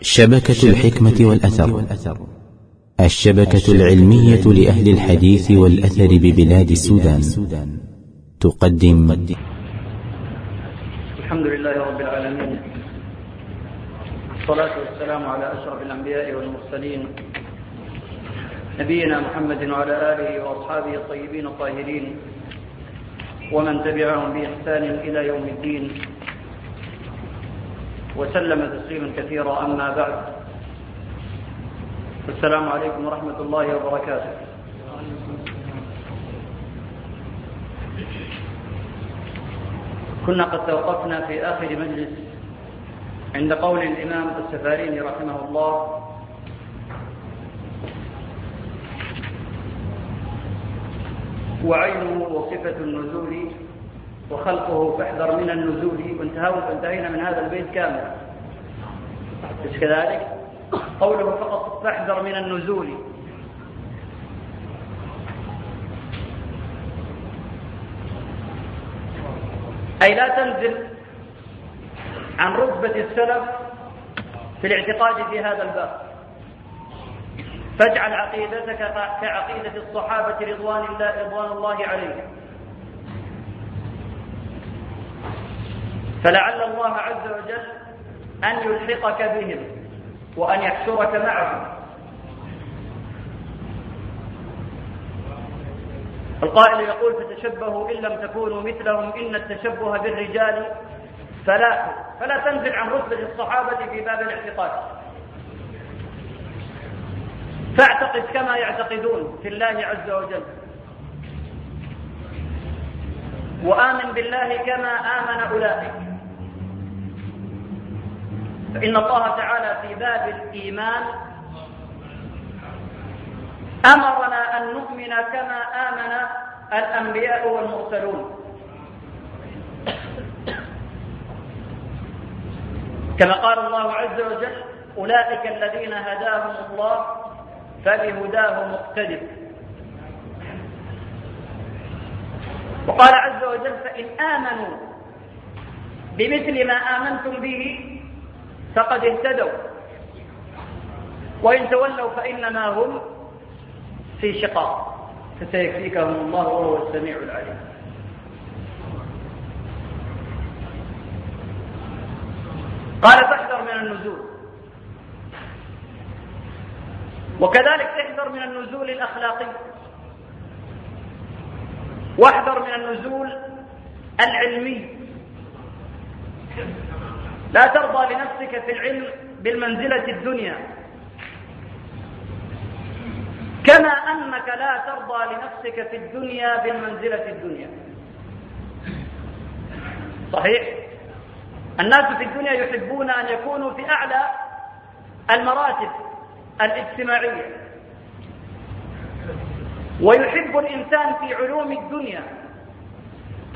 شبكة الحكمة والأثر. الشبكة العلمية لأهل الحديث والأثر ببلاد السودان. تقدم. الحمد لله رب العالمين. الصلاة والسلام على أشرف الأنبياء والمرسلين. نبينا محمد وعلى آله وأصحابه الطيبين الطاهرين. ومن تبعهم بإحسان إلى يوم الدين. وسلم تسليما كثيرا أما بعد. السلام عليكم ورحمة الله وبركاته. كنا قد توقفنا في آخر مجلس عند قول الإمام السفاريني رحمه الله. وعينه وصفة النزول. وخلقه فاحذر من النزول. وانتهينا من هذا البيت كامل. مش كذلك؟ قوله فقط فاحذر من النزول. أي لا تنزل عن رتبة السلف في الاعتقاد في هذا الباب. فاجعل عقيدتك كعقيدة الصحابة رضوان الله رضوان الله عليهم. فلعل الله عز وجل أن يلحقك بهم وأن يحشرك معهم. القائل يقول فتشبهوا إن لم تكونوا مثلهم إن التشبه بالرجال فلا فلا تنزل عن رتبة الصحابة في باب الاعتقاد. فاعتقد كما يعتقدون في الله عز وجل. وآمن بالله كما آمن أولئك. فإن الله تعالى في باب الإيمان أمرنا أن نؤمن كما آمن الأنبياء والمرسلون. كما قال الله عز وجل أولئك الذين هداهم الله فبهداه مقتدر. وقال عز وجل فإن آمنوا بمثل ما آمنتم به فقد اهتدوا. وإن تولوا فإنما هم في شقاق. فسيكفيكهم الله وهو السميع العليم. قال فاحذر من النزول. وكذلك تحذر من النزول الأخلاقي. واحذر من النزول العلمي. لا ترضى لنفسك في العلم بالمنزلة الدنيا. كما أنك لا ترضى لنفسك في الدنيا بالمنزلة الدنيا. صحيح؟ الناس في الدنيا يحبون أن يكونوا في أعلى المراتب الاجتماعية. ويحب الإنسان في علوم الدنيا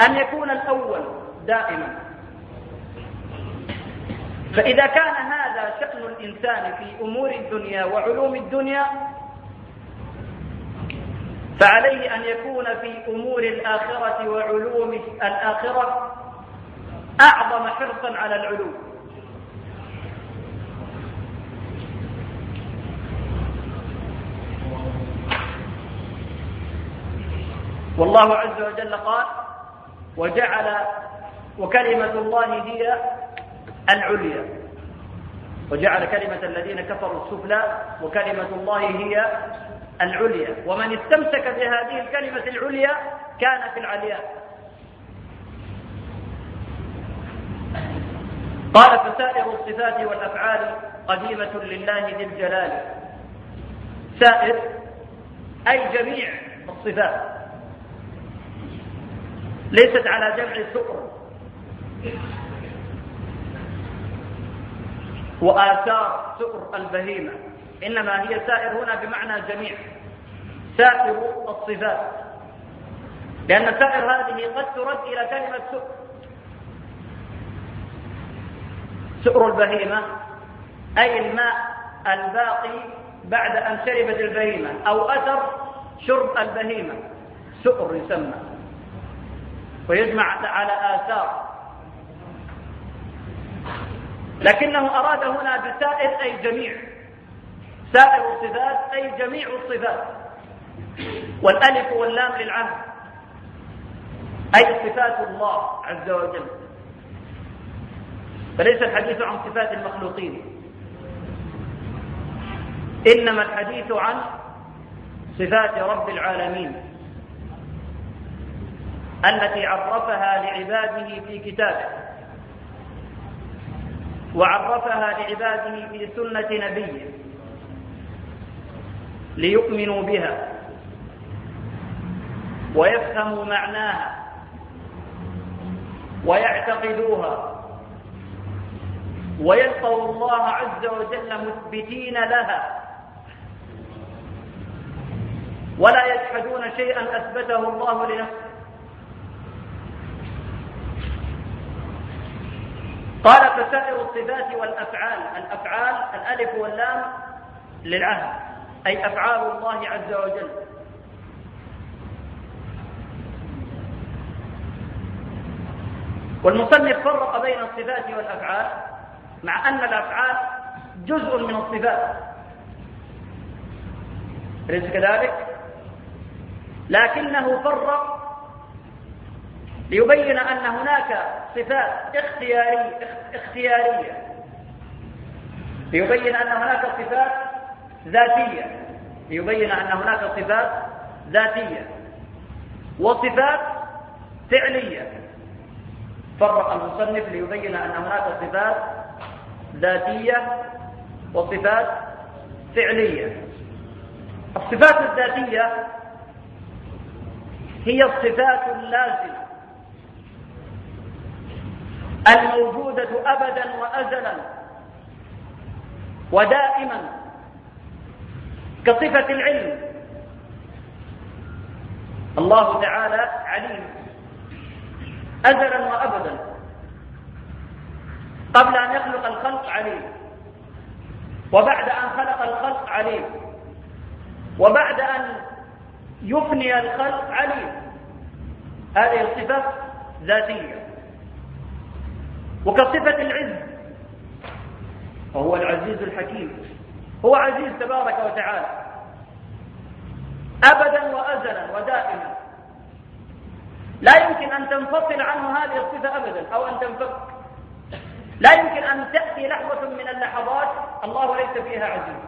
أن يكون الأول دائما. فإذا كان هذا شأن الإنسان في أمور الدنيا وعلوم الدنيا فعليه أن يكون في أمور الآخرة وعلوم الآخرة أعظم حرصا على العلوم. والله عز وجل قال وجعل وكلمة الله هي العليا. وجعل كلمة الذين كفروا السفلى وكلمة الله هي العليا. ومن استمسك بهذه الكلمة العليا كان في العلياء قال فسائر الصفات والأفعال قديمة لله ذي الجلال. سائر أي جميع الصفات. ليست على جمع سؤر. وآثار سؤر البهيمة. إنما هي سائر هنا بمعنى جميع. سائر الصفات. لأن سائر هذه قد ترد إلى كلمة سؤر سؤر البهيمة أي الماء الباقي بعد أن شربت البهيمة أو أثر شرب البهيمة. سؤر يسمى. ويجمع على آثار. لكنه أراد هنا بسائر أي جميع. سائر الصفات أي جميع الصفات. والألف واللام للعهد. أي صفات الله عز وجل. فليس الحديث عن صفات المخلوقين. إنما الحديث عن صفات رب العالمين. التي عرفها لعباده في كتابه. وعرفها لعباده في سنة نبيه ليؤمنوا بها ويفهموا معناها ويعتقدوها ويلقوا الله عز وجل مثبتين لها ولا يجحدون شيئا أثبته الله لنفسه. قال فسائر الصفات والأفعال. الأفعال الألف واللام للعهد أي أفعال الله عز وجل. والمصنف فرق بين الصفات والأفعال مع أن الأفعال جزء من الصفات. أليس كذلك؟ لكنه فرق ليبين أن هناك صفات اختيارية اختيارية. ليبين أن هناك صفات ذاتية. ليبين أن هناك صفات ذاتية. وصفات فعلية. فرق المصنف ليبين أن هناك صفات ذاتية وصفات فعلية. الصفات الذاتية هي الصفات اللازمة. الموجودة أبدا وأزلا ودائما كصفة العلم. الله تعالى عليم. أزلا وأبدا. قبل أن يخلق الخلق عليم. وبعد أن خلق الخلق عليم. وبعد أن يفني الخلق عليم. هذه الصفة ذاتية. وكصفة العز وهو العزيز الحكيم هو عزيز تبارك وتعالى. أبدا وأزلا ودائما. لا يمكن أن تنفصل عنه هذه الصفة أبدا أو أن تنفك لا يمكن أن تأتي لحظة من اللحظات الله ليس فيها عزيز.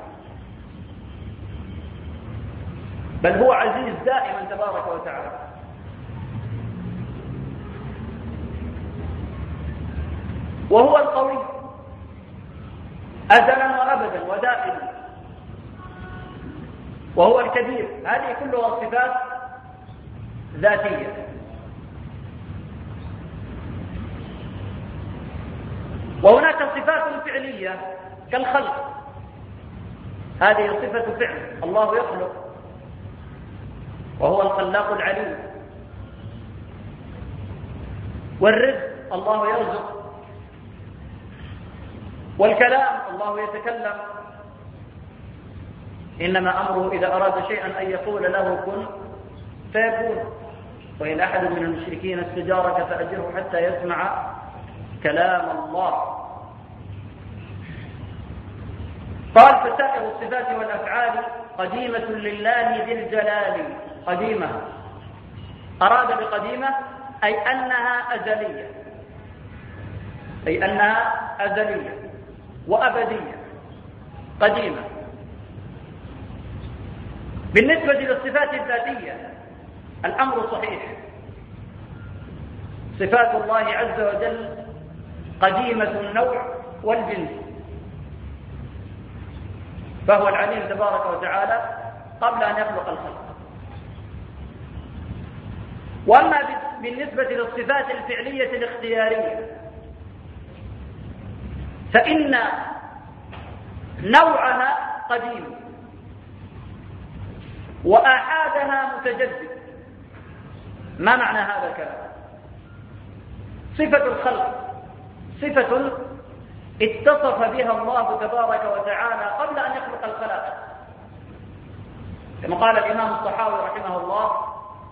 بل هو عزيز دائما تبارك وتعالى. وهو القوي. أزلا وأبدا ودائما. وهو الكبير. هذه كلها صفات ذاتية. وهناك صفات فعلية كالخلق. هذه صفة فعل. الله يخلق. وهو الخلاق العليم. والرزق. الله يرزق. والكلام الله يتكلم. إنما أمره إذا أراد شيئا أن يقول له كن فيكون. وإن أحد من المشركين استجارك فأجره حتى يسمع كلام الله. قال فسائر الصفات والأفعال قديمة لله ذي الجلال قديمة. أراد بقديمة أي أنها أزلية. أي أنها أزلية. وأبدية قديمة. بالنسبة للصفات الذاتية الأمر صحيح. صفات الله عز وجل قديمة النوع والجنس فهو العليم تبارك وتعالى قبل أن يخلق الخلق. وأما بالنسبة للصفات الفعلية الاختيارية فإن نوعها قديم وآحادها متجدد. ما معنى هذا الكلام؟ صفة الخلق صفة اتصف بها الله تبارك وتعالى قبل أن يخلق الخلائق. كما قال الإمام الصحاوي رحمه الله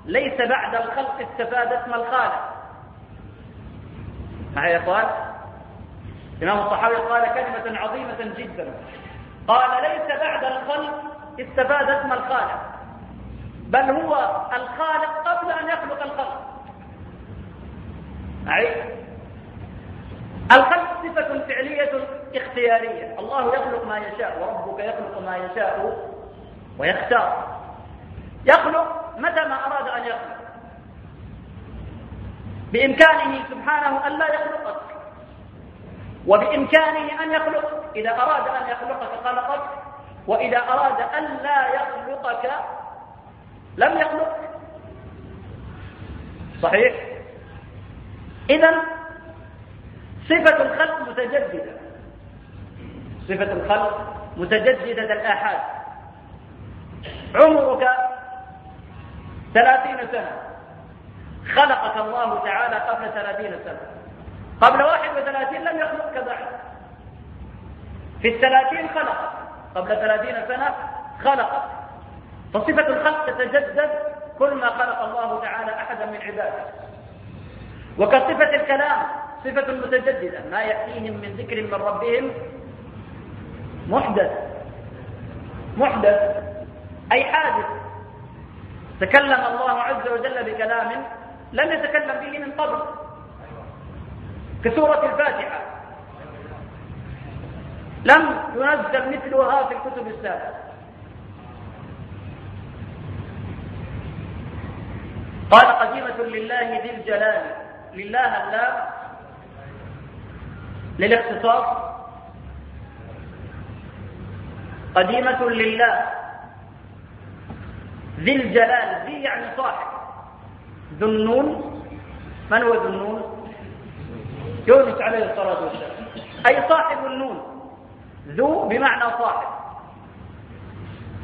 ليس بعد الخلق استفاد اسم الخالق. معي يا إخوان؟ الإمام الصحابي قال كلمة عظيمة جدا. قال ليس بعد الخلق استفاد اسم الخالق بل هو الخالق قبل أن يخلق الخلق. أعيد الخلق صفة فعلية اختيارية. الله يخلق ما يشاء وربك يخلق ما يشاء ويختار. يخلق متى ما أراد أن يخلق. بإمكانه سبحانه أن لا يخلقك وبإمكانه أن يخلق. إذا أراد أن يخلقك خلقك وإذا أراد أن لا يخلقك لم يخلقك صحيح؟ إذا صفة الخلق متجددة. صفة الخلق متجددة الآحاد. عمرك ثلاثين سنة. خلقك الله تعالى قبل ثلاثين سنة. قبل واحد وثلاثين لم يخلقك بعد في الثلاثين خلقك قبل ثلاثين سنة خلقك فصفة الخلق تتجدد كل ما خلق الله تعالى أحدا من عباده. وكصفة الكلام صفة متجددة. ما يأتيهم من ذكر من ربهم محدث. محدث. أي حادث. تكلم الله عز وجل بكلام لم يتكلم به من قبل. كسورة الفاتحة. لم ينزل مثلها في الكتب السابقة. قال قديمة لله ذي الجلال. لله اللام. للاختصاص قديمة لله. ذي الجلال. ذي يعني صاحب. ذو النون. من هو ذو النون؟ يونس عليه الصلاة والسلام. أي صاحب النون. ذو بمعنى صاحب.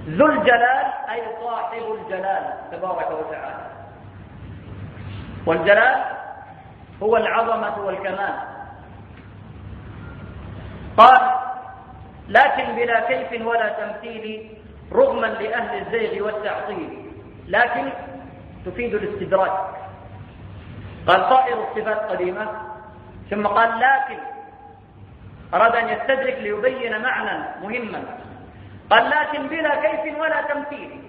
ذو الجلال أي صاحب الجلال تبارك وتعالى. والجلال هو العظمة والكمال. قال لكن بلا كيف ولا تمثيل رغما لأهل الزيغ والتعطيل. لكن تفيد الاستدراك قال طائر الصفات قديمة. ثم قال لكن أراد أن يستدرك ليبين معنى مهما. قال لكن بلا كيف ولا تمثيل.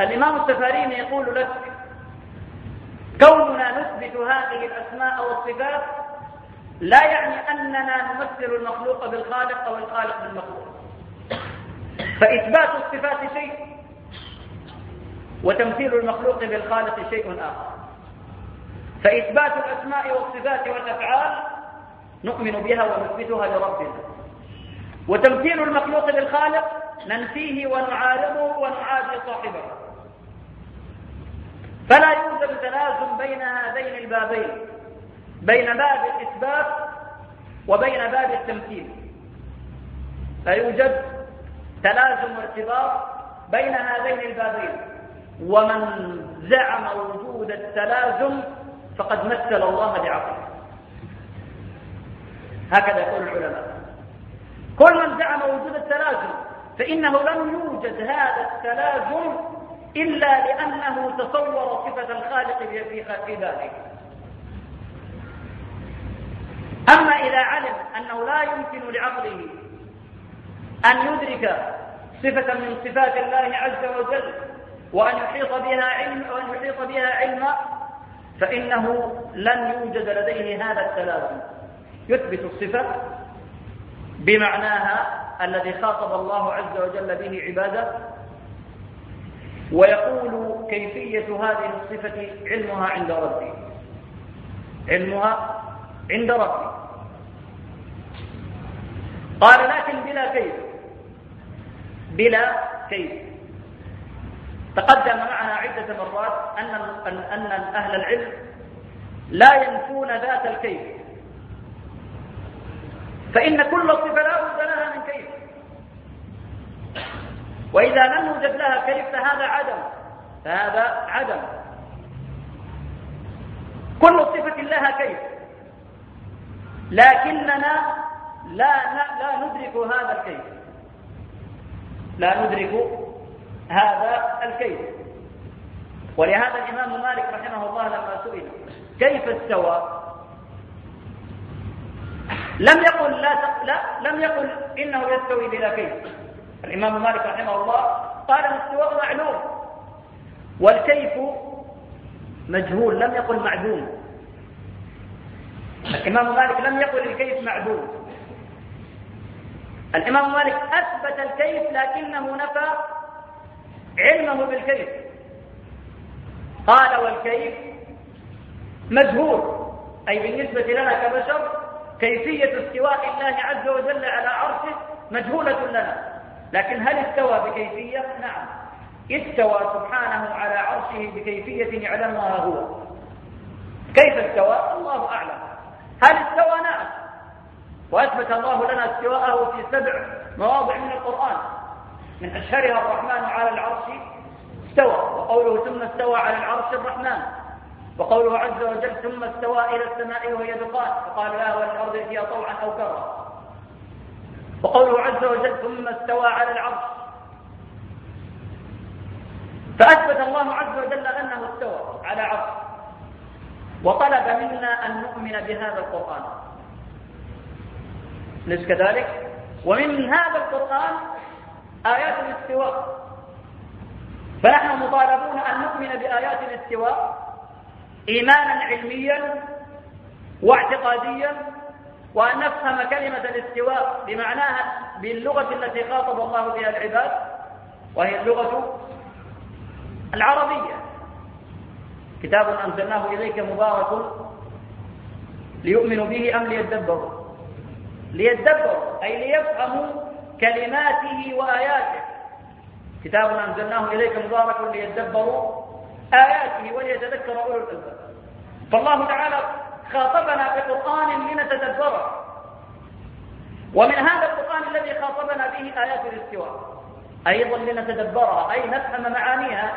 الإمام السفاريني يقول لك كوننا نثبت هذه الأسماء والصفات لا يعني أننا نمثل المخلوق بالخالق أو الخالق بالمخلوق. فإثبات الصفات شيء. وتمثيل المخلوق بالخالق شيء آخر. فإثبات الأسماء والصفات والأفعال نؤمن بها ونثبتها لربنا. وتمثيل المخلوق بالخالق ننفيه ونعارضه ونعادي صاحبه. فلا يوجد تلازم بين هذين البابين بين باب الإثبات وبين باب التمثيل. لا يوجد تلازم وارتباط بين هذين البابين. ومن زعم وجود التلازم فقد مثل الله بعقله. هكذا يقول العلماء. كل من زعم وجود التلازم فإنه لم يوجد هذا التلازم إلا لأنه تصور صفة الخالق في ذلك. أما إذا علم أنه لا يمكن لعقله أن يدرك صفة من صفات الله عز وجل وأن يحيط بها علم وأن يحيط بها علما فإنه لن يوجد لديه هذا التلازم. يثبت الصفة بمعناها الذي خاطب الله عز وجل به عباده ويقول كيفية هذه الصفة علمها عند ربي. علمها عند ربي. قال لكن بلا كيف. بلا كيف. تقدم معنا عدة مرات أن أن أهل العلم لا ينفون ذات الكيف. فإن كل صفة لا بد لها من كيف. وإذا لم يوجد لها كيف فهذا عدم. فهذا عدم. كل صفة لها كيف. لكننا لا لا ندرك هذا الكيف. لا ندرك هذا الكيف. ولهذا الإمام مالك رحمه الله لما سئل كيف استوى؟ لم يقل لا, لا لم يقل إنه يستوي بلا كيف. الإمام مالك رحمه الله قال الاستواء معلوم. والكيف مجهول لم يقل معدوم. الإمام مالك لم يقل الكيف معدوم. الإمام مالك أثبت الكيف لكنه نفى علمه بالكيف قال والكيف مجهول. أي بالنسبة لنا كبشر كيفية استواء الله عز وجل على عرشه مجهولة لنا. لكن هل استوى بكيفية؟ نعم. استوى سبحانه على عرشه بكيفية يعلمها هو. كيف استوى؟ الله أعلم. هل استوى؟ نعم. وأثبت الله لنا استواءه في سبع مواضع من القرآن. من أشهرها الرحمن على العرش استوى وقوله ثم استوى على العرش الرحمن. وقوله عز وجل ثم استوى إلى السماء وهي دخان فقال لا والأرض فيها طوعا أو كرها. وقوله عز وجل ثم استوى على العرش. فأثبت الله عز وجل أنه استوى على عرش. وطلب منا أن نؤمن بهذا القرآن. ليس كذلك؟ ومن هذا القرآن آيات الاستواء. فنحن مطالبون أن نؤمن بآيات الاستواء إيمانا علميا واعتقاديا وأن نفهم كلمة الاستواء بمعناها باللغة التي خاطب الله بها العباد وهي اللغة العربية. كتاب أنزلناه إليك مبارك ليؤمنوا به أم ليدبروا؟ ليدبروا أي ليفهموا كلماته وآياته. كتاب أنزلناه إليك مبارك ليدبروا آياته وليتذكر أولو الألباب. فالله تعالى خاطبنا بقرآن لنتدبره. ومن هذا القرآن الذي خاطبنا به آيات الاستواء. أيضا لنتدبرها أي نفهم معانيها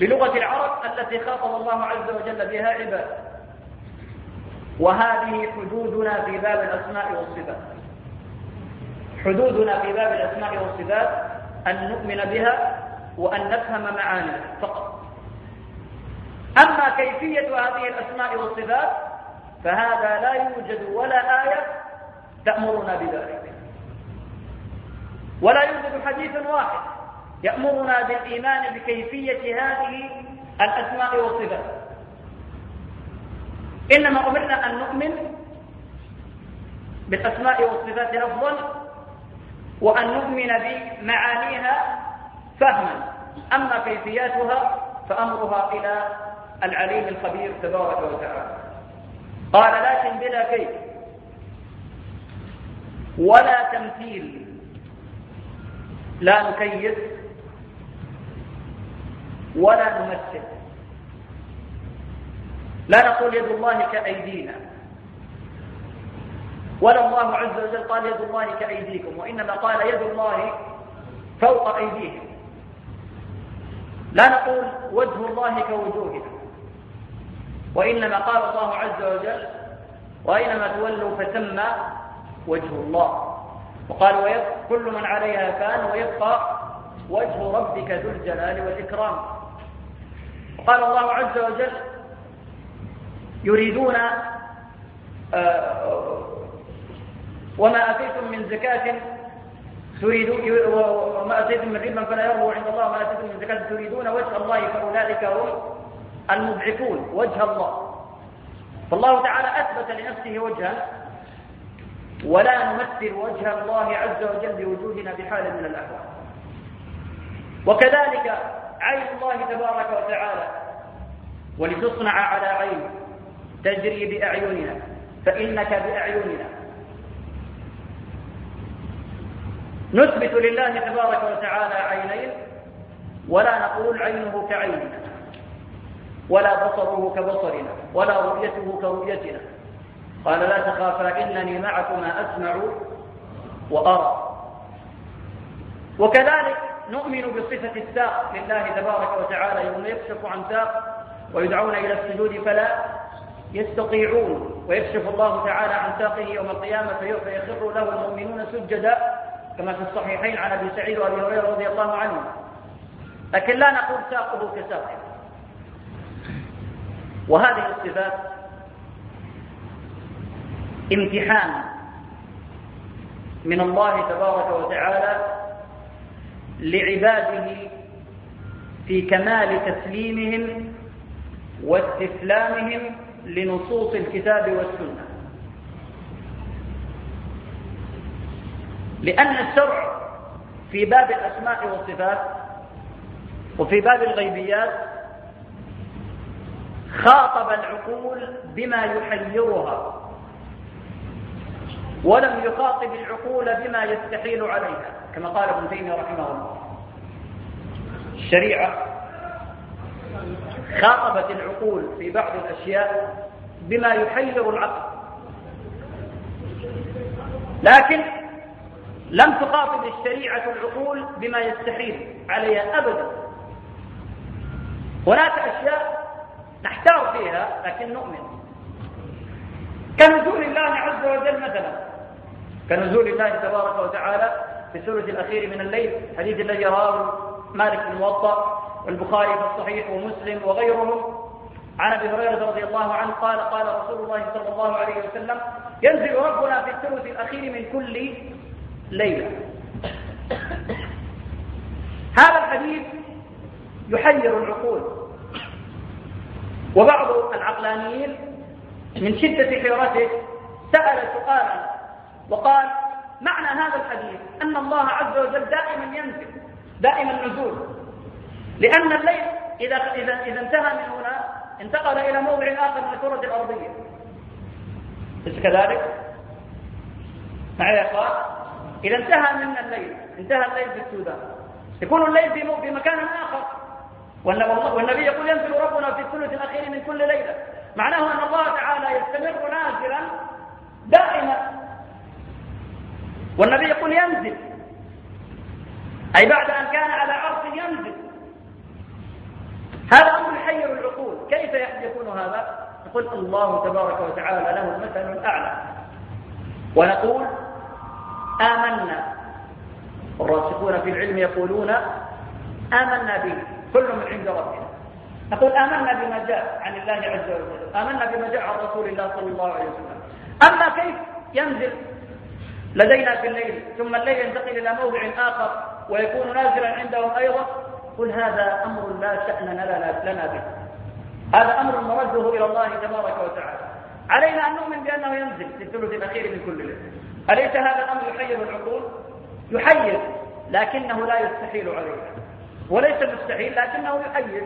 بلغة العرب التي خاطب الله عز وجل بها عباده. وهذه حدودنا في باب الأسماء والصفات. حدودنا في باب الأسماء والصفات أن نؤمن بها وأن نفهم معانيها فقط. أما كيفية هذه الأسماء والصفات فهذا لا يوجد ولا آية تأمرنا بذلك. ولا يوجد حديث واحد يأمرنا بالإيمان بكيفية هذه الأسماء والصفات. إنما أمرنا أن نؤمن بالأسماء والصفات أفضل وأن نؤمن بمعانيها فهما. أما كيفياتها فأمرها إلى العليم الخبير تبارك وتعالى. قال لكن بلا كيف. ولا تمثيل. لا نكيف. ولا نمثل. لا نقول يد الله كأيدينا. ولا الله عز وجل قال يد الله كأيديكم وإنما قال يد الله فوق أيديهم. لا نقول وجه الله كوجوهنا وإنما قال الله عز وجل وأينما تولوا فثم وجه الله. وقال كل من عليها فان ويبقى وجه ربك ذو الجلال والإكرام. وقال الله عز وجل يريدون آه، وما أتيتم من زكاة تريدون وما أتيتم من ربا فلا يربو عند الله وما أتيتم من زكاة تريدون وجه الله فأولئك هم المضعفون وجه الله. فالله تعالى أثبت لنفسه وجها ولا نمثل وجه الله عز وجل بوجودنا بحال من الأحوال. وكذلك عين الله تبارك وتعالى ولتصنع على عينه تجري بأعيننا فإنك بأعيننا. نثبت لله تبارك وتعالى عينين ولا نقول عينه كعيننا ولا بصره كبصرنا ولا رؤيته كرؤيتنا. قال لا تخافا إنني معكما أسمع وأرى. وكذلك نؤمن بصفة الساق لله تبارك وتعالى يوم يكشف عن ساق ويدعون إلى السجود فلا يستطيعون. ويكشف الله تعالى عن ساقه يوم القيامة فيخر له المؤمنون سجدا. كما في الصحيحين عن أبي سعيد وأبي هريرة رضي الله عنه. لكن لا نقول ساقه كساقه. وهذه الصفات امتحان من الله تبارك وتعالى لعباده في كمال تسليمهم واستسلامهم لنصوص الكتاب والسنة. لأن الشرع في باب الأسماء والصفات وفي باب الغيبيات خاطب العقول بما يحيرها ولم يخاطب العقول بما يستحيل عليها كما قال ابن تيمية رحمه الله. الشريعة خاطبت العقول في بعض الأشياء بما يحير العقل. لكن لم تخاطب الشريعة العقول بما يستحيل عليها أبدا. هناك أشياء نحتار فيها لكن نؤمن. كنزول الله عز وجل مثلا. كنزول الله تبارك وتعالى في الثلث الأخير من الليل حديث الذي رواه مالك بن الموطأ والبخاري في الصحيح ومسلم وغيرهم. عن أبي هريرة رضي الله عنه قال قال رسول الله صلى الله عليه وسلم ينزل ربنا في الثلث الأخير من كل ليلة هذا الحديث يحير العقول وبعض العقلانيين من شدة حيرته سأل سؤالا وقال معنى هذا الحديث أن الله عز وجل دائما ينزل دائما نزول لأن الليل إذا إذا إذا انتهى من هنا انتقل إلى موضع آخر من الكرة الأرضية أليس كذلك؟ معي يا إخوان؟ إذا انتهى منا الليل انتهى الليل في السودان يكون الليل في مكان آخر. والنبي يقول ينزل ربنا في الثلث الأخير من كل ليلة. معناه أن الله تعالى يستمر نازلا دائما. والنبي يقول ينزل. أي بعد أن كان على عرش ينزل. هذا أمر يحير العقول. كيف يكون هذا؟ نقول الله تبارك وتعالى له المثل الأعلى. ونقول آمنا. الراسخون في العلم يقولون آمنا به. كل من عند ربنا. نقول آمنا بما جاء عن الله عز وجل. آمنا بما جاء عن رسول الله صلى الله عليه وسلم. أما كيف ينزل؟ لدينا في الليل. ثم الليل ينتقل إلى موضع آخر ويكون نازلا عندهم أيضا. قل هذا أمر لا شأن لنا, به. هذا أمر مرده إلى الله تبارك وتعالى. علينا أن نؤمن بأنه ينزل في الثلث الأخير من كل ليلة. أليس هذا الأمر يحير العقول؟ يحير لكنه لا يستحيل علينا وليس مستحيل لكنه يحير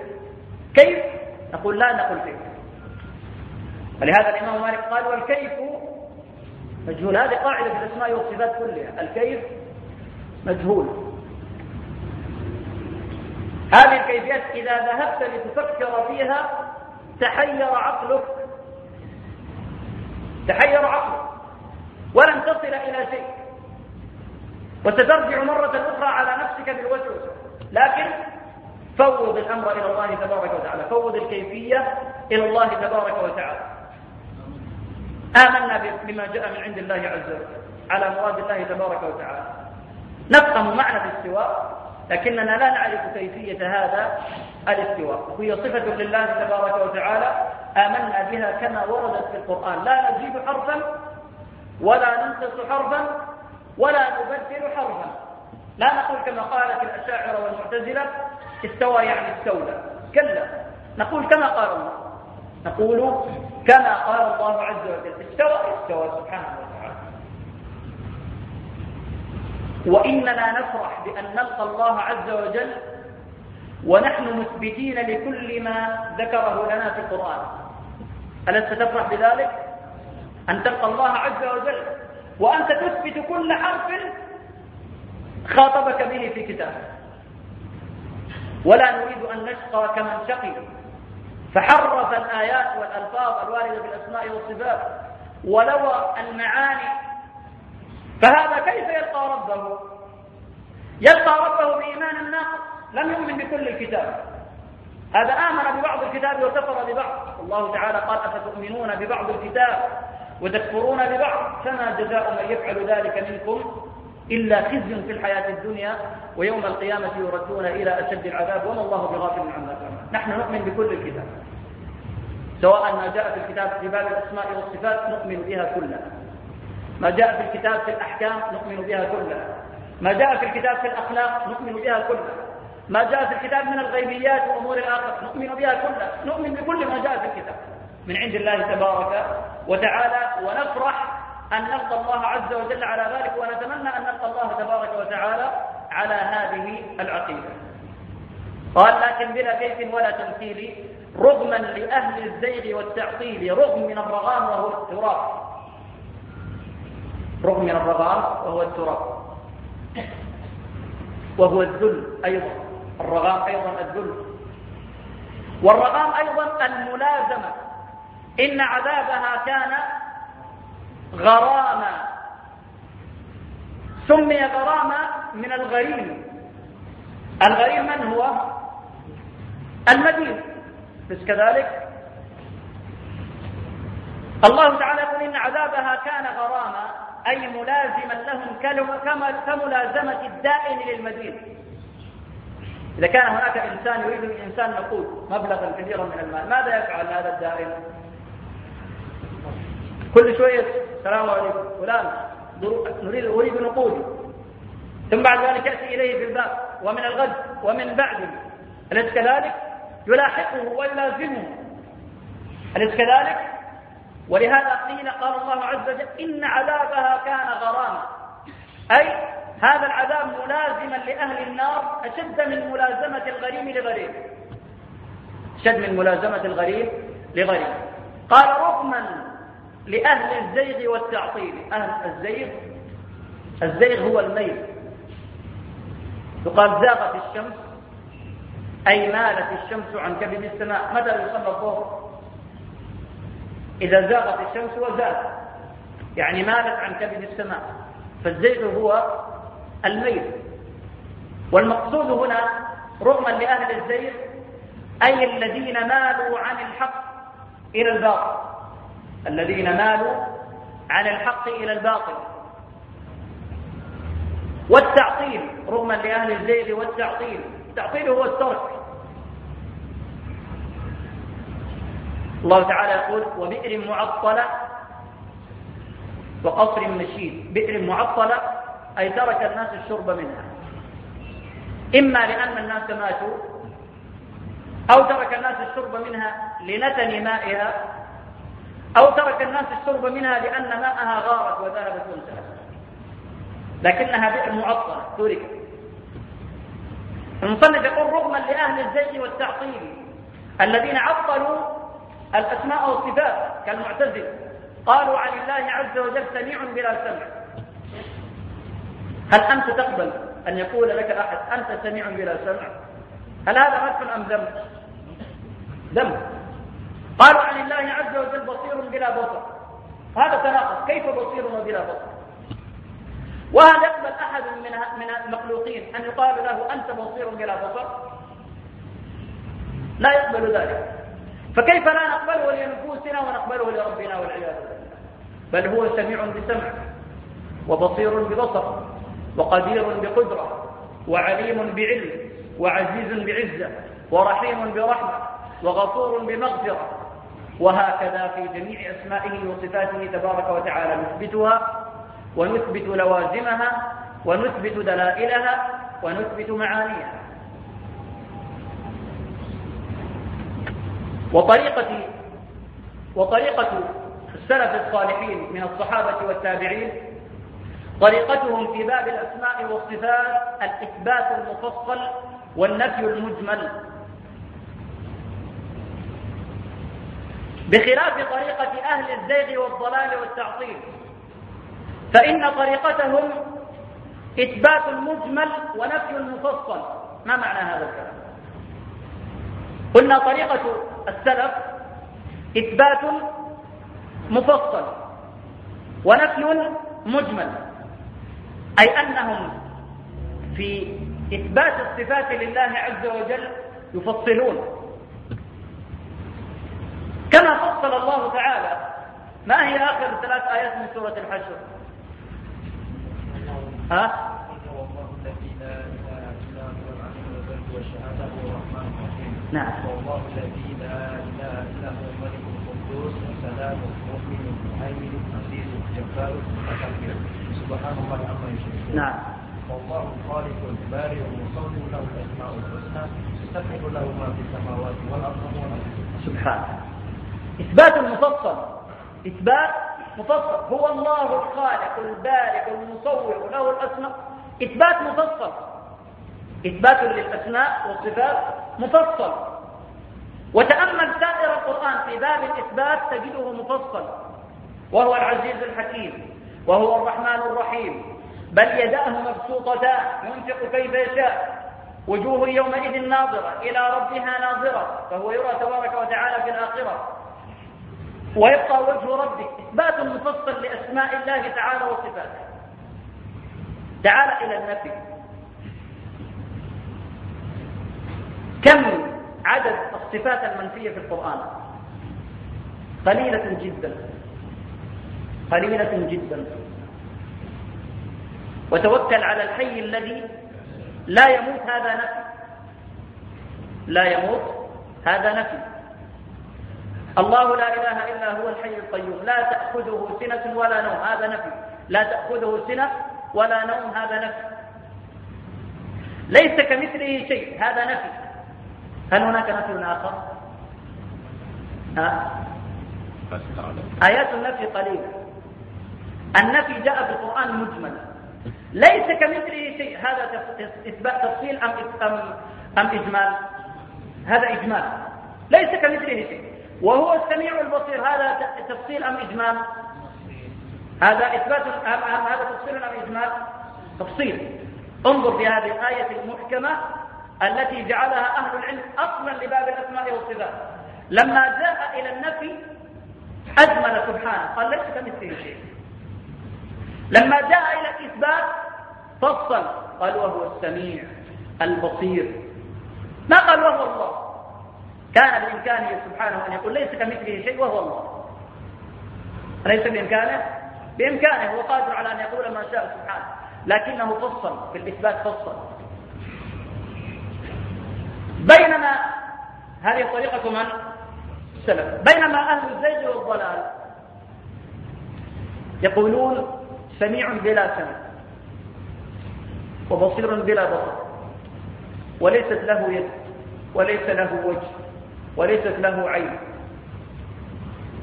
كيف؟ نقول لا نقول كيف ولهذا الإمام مالك قال والكيف؟ مجهول. هذه قاعدة في الأسماء والصفات كلها. الكيف مجهول. هذه الكيفيات إذا ذهبت لتفكر فيها تحير عقلك. تحير عقلك. ولن تصل إلى شيء. وسترجع مرة أخرى على نفسك بالوسوسة لكن فوض الأمر إلى الله تبارك وتعالى. فوض الكيفية إلى الله تبارك وتعالى. آمنا بما جاء من عند الله عز وجل على مراد الله تبارك وتعالى. نفهم معنى الاستواء لكننا لا نعرف كيفية هذا الاستواء. وهي صفة لله تبارك وتعالى. آمنا بها كما وردت في القرآن. لا نزيد حرفا ولا ننقص حرفا ولا نبدل حرفا. لا نقول كما قالت الأشاعرة والمعتزلة استوى يعني استولى. كلا. نقول كما قال الله. نقول كما قال الله عز وجل. استوى استوى سبحانه وتعالى. وإننا نفرح بأن نلقى الله عز وجل ونحن مثبتين لكل ما ذكره لنا في القرآن. ألست تفرح بذلك؟ أن تلقى الله عز وجل وأنت تثبت كل حرف خاطبك به في كتابه ولا نريد أن نشقى كمن شقي. فحرف الآيات والألفاظ الواردة في الأسماء والصفات ولوى المعاني فهذا كيف يلقى ربه؟ يلقى ربه بإيمان ناقص لم يؤمن بكل الكتاب. هذا آمن ببعض الكتاب وكفر ببعض. الله تعالى قال أفتؤمنون ببعض الكتاب؟ وتكفرون ببعض فما جزاء من يفعل ذلك منكم إلا خزي في الحياة الدنيا ويوم القيامة يردون إلى أشد العذاب وما الله بغافل عما تعمل نحن نؤمن بكل الكتاب. سواء ما جاء في الكتاب في باب الأسماء والصفات نؤمن بها كلها. ما جاء في الكتاب في الأحكام نؤمن بها كلها. ما جاء في الكتاب في الأخلاق نؤمن بها كلها. ما جاء في الكتاب من الغيبيات وأمور الآخرة نؤمن بها كلها. نؤمن بكل ما جاء في الكتاب. من عند الله تبارك وتعالى ونفرح أن نلقى الله عز وجل على ذلك ونتمنى أن نلقى الله تبارك وتعالى على هذه العقيدة. قال لكن بلا كيف ولا تمثيل رغما لأهل الزيغ والتعطيل رغم من الرغام وهو التراب. رغم من الرغام وهو التراب. وهو الذل أيضا. الرغام أيضا الذل. والرغام أيضا الملازمة. إن عذابها كان غراما. سمي غراما من الغريم. الغريم من هو؟ المدين بس كذلك. الله تعالى يقول إن عذابها كان غراما أي ملازما لهم كما كملازمة الدائن للمدين إذا كان هناك إنسان يريد الإنسان نقود مبلغا كبيرا من المال ماذا يفعل هذا الدائن كل شوية السلام عليكم. فلان نريد أريد نقود ثم بعد ذلك يأتي إليه في الباب ومن الغد ومن بعده أليس كذلك؟ يلاحقه ويلازمه. أليس كذلك؟ ولهذا قيل قال الله عز وجل إن عذابها كان غراما. أي هذا العذاب ملازما لأهل النار أشد من ملازمة الغريم لغريم أشد من ملازمة الغريم لغريم قال رغما لأهل الزيغ والتعطيل. أهل الزيغ الزيغ هو الميل. يقال زاغت الشمس أي مالت الشمس عن كبد السماء. متى يصلى الظهر؟ إذا زاغت الشمس وزاغت يعني مالت عن كبد السماء. فالزيغ هو الميل. والمقصود هنا رغما لأهل الزيغ أي الذين مالوا عن الحق إلى الباطل. الذين مالوا عن الحق إلى الباطل. والتعطيل رغما لأهل الزيغ والتعطيل. التعطيل هو الترك. الله تعالى يقول وبئر معطلة وقصر مشيد. بئر معطلة أي ترك الناس الشرب منها. إما لأن الناس ماتوا أو ترك الناس الشرب منها لنتن مائها أو ترك الناس الشرب منها لأن ماءها غارت وذهبت وانتهت. لكنها بئر معطلة تركت. المصنف يقول رغما لأهل الزيغ والتعطيل الذين عطلوا الأسماء والصفات كالمعتزل قالوا عن الله عز وجل سميع بلا سمع. هل أنت تقبل أن يقول لك أحد أنت سميع بلا سمع؟ هل هذا مدح أم ذنب ذنب قالوا عن الله عز وجل بصير بلا بصر. هذا تناقض. كيف بصير وبلا بصر؟ وهل يقبل أحد من من المخلوقين أن يقال له أنت بصير بلا بصر؟ لا يقبل ذلك. فكيف لا نقبله لنفوسنا ونقبله لربنا والعياذ بالله؟ بل هو سميع بسمع وبصير ببصر وقدير بقدرة وعليم بعلم وعزيز بعزة ورحيم برحمة وغفور بمغفرة وهكذا في جميع أسمائه وصفاته تبارك وتعالى نثبتها ونثبت لوازمها ونثبت دلائلها ونثبت معانيها. وطريقة وطريقة السلف الصالحين من الصحابة والتابعين طريقتهم في باب الأسماء والصفات الإثبات المفصل والنفي المجمل. بخلاف طريقة أهل الزيغ والضلال والتعطيل. فإن طريقتهم إثبات المجمل ونفي المفصل ما معنى هذا الكلام؟ قلنا طريقة السلف إثبات مفصل ونفي مجمل. أي أنهم في إثبات الصفات لله عز وجل يفصلون. كما فصل الله تعالى. ما هي آخر ثلاث آيات من سورة الحشر؟ ها؟ نعم. والله الذي لا اله الا هو الملك قدوس السلام المؤمن المهيمن العزيز الجبار المتكبر سبحان الله عما يشركون نعم. والله الخالق البارئ المصور له الأسماء الحسنى يسبح له ما في السماوات والأرض وما سبحانه إثبات مفصل إثبات مفصل. هو الله الخالق البارئ المصور له الأسماء. إثبات مفصل. إثبات للأسماء والصفات مفصل. وتأمل سائر القرآن في باب الإثبات تجده مفصل. وهو العزيز الحكيم. وهو الرحمن الرحيم. بل يداه مبسوطتان. ينفق كيف يشاء. وجوه يومئذ ناظرة. إلى ربها ناظرة. فهو يرى تبارك وتعالى في الآخرة. ويبقى وجه ربك إثبات مفصل لأسماء الله تعالى وصفاته. تعال إلى النفي كم عدد الصفات المنفية في القرآن؟ قليلة جدا. قليلة جدا. وتوكل على الحي الذي لا يموت هذا نفي. لا يموت هذا نفي. الله لا إله إلا هو الحي القيوم. لا تأخذه سنة ولا نوم. هذا نفي. لا تأخذه سنة ولا نوم. هذا نفي. ليس كمثله شيء. هذا نفي. هل هناك نفي آخر؟ ها؟ آيات النفي قليلة. النفي جاء في القرآن مجملا. ليس كمثله شيء. هذا إثبات تفصيل أم أم أم إجمال؟ هذا إجمال. ليس كمثله شيء. وهو السميع البصير. هذا تفصيل أم إجمال؟ هذا إثبات أم, أم هذا تفصيل أم إجمال؟ تفصيل. انظر في هذه الآية المحكمة التي جعلها أهل العلم أصلا لباب الأسماء والصفات. لما جاء إلى النفي أجمل سبحانه. قال ليس كمثله شيء. لما جاء إلى الإثبات فصل. قال وهو السميع البصير. ما قال وهو الله؟ كان بإمكانه سبحانه أن يقول ليس كمثله شيء وهو الله. أليس بإمكانه؟ بإمكانه هو قادر على أن يقول ما شاء سبحانه. لكنه فصل في الإثبات فصل. بينما هذه طريقة من؟ السلف بينما أهل الزيد والضلال يقولون سميع بلا سمع وبصير بلا بصر. وليست له يد وليس له وجه. وليست له عين.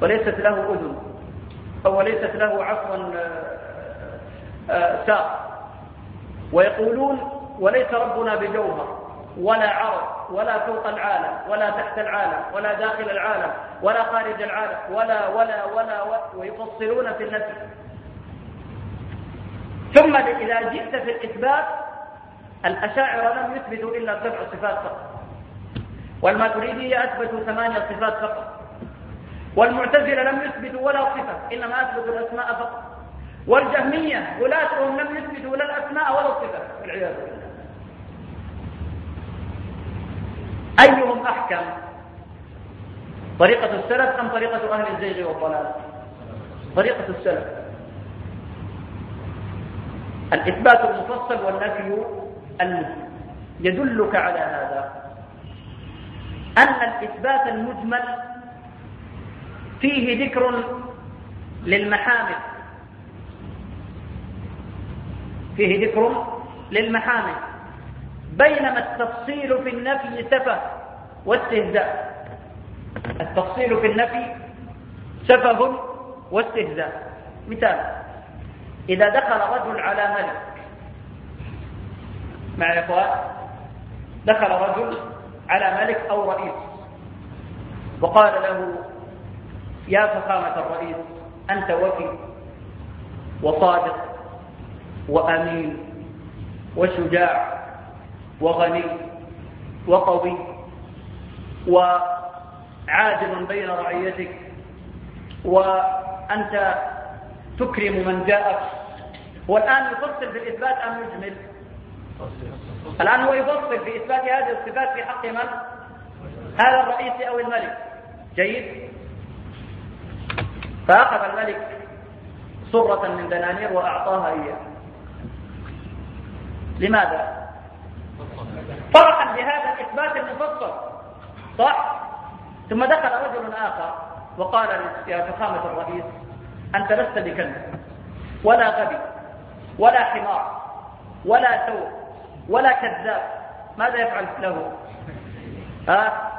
وليست له أذن. أو وليست له عفوا آه، آه، ساق. ويقولون وليس ربنا بجوهر ولا عرض ولا فوق العالم ولا تحت العالم ولا داخل العالم ولا خارج العالم ولا ولا ولا, ولا ويفصلون في النفي ثم إذا جئت في الإثبات الأشاعرة لم يثبتوا إلا سبع صفات فقط. والماتريدية أثبتوا ثمانية صفات فقط. والمعتزلة لم يثبتوا ولا صفة إنما أثبتوا الأسماء فقط. والجهمية ولاتهم لم يثبتوا لا الأسماء ولا الصفات والعياذ بالله. أيهم أحكم؟ طريقة السلف أم طريقة أهل الزيغ والضلال؟ طريقة السلف. الإثبات المفصل والنفي المجمل يدلك على هذا. أن الإثبات المجمل فيه ذكر للمحامد فيه ذكر للمحامد بينما التفصيل في النفي سفه واستهزاء. التفصيل في النفي سفه واستهزاء. مثال إذا دخل رجل على ملك. مع الإخوان دخل رجل على ملك أو رئيس. وقال له يا فخامة الرئيس أنت وفي وصادق وأمين وشجاع وغني وقوي وعادل بين رعيتك وأنت تكرم من جاءك. هو الآن يفصل في الإثبات أم يجمل؟ الآن هو يفصل في إثبات هذه الصفات في حق من؟ هذا الرئيس أو الملك. جيد. فأخذ الملك صرة من دنانير وأعطاها إياه لماذا؟ فرحا بهذا الإثبات المفصل. صح؟ ثم دخل رجل آخر وقال يا فخامة الرئيس أنت لست بكلب. ولا غبي ولا حمار ولا سوء ولا كذاب. ماذا يفعل له؟ ها؟